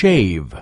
shave.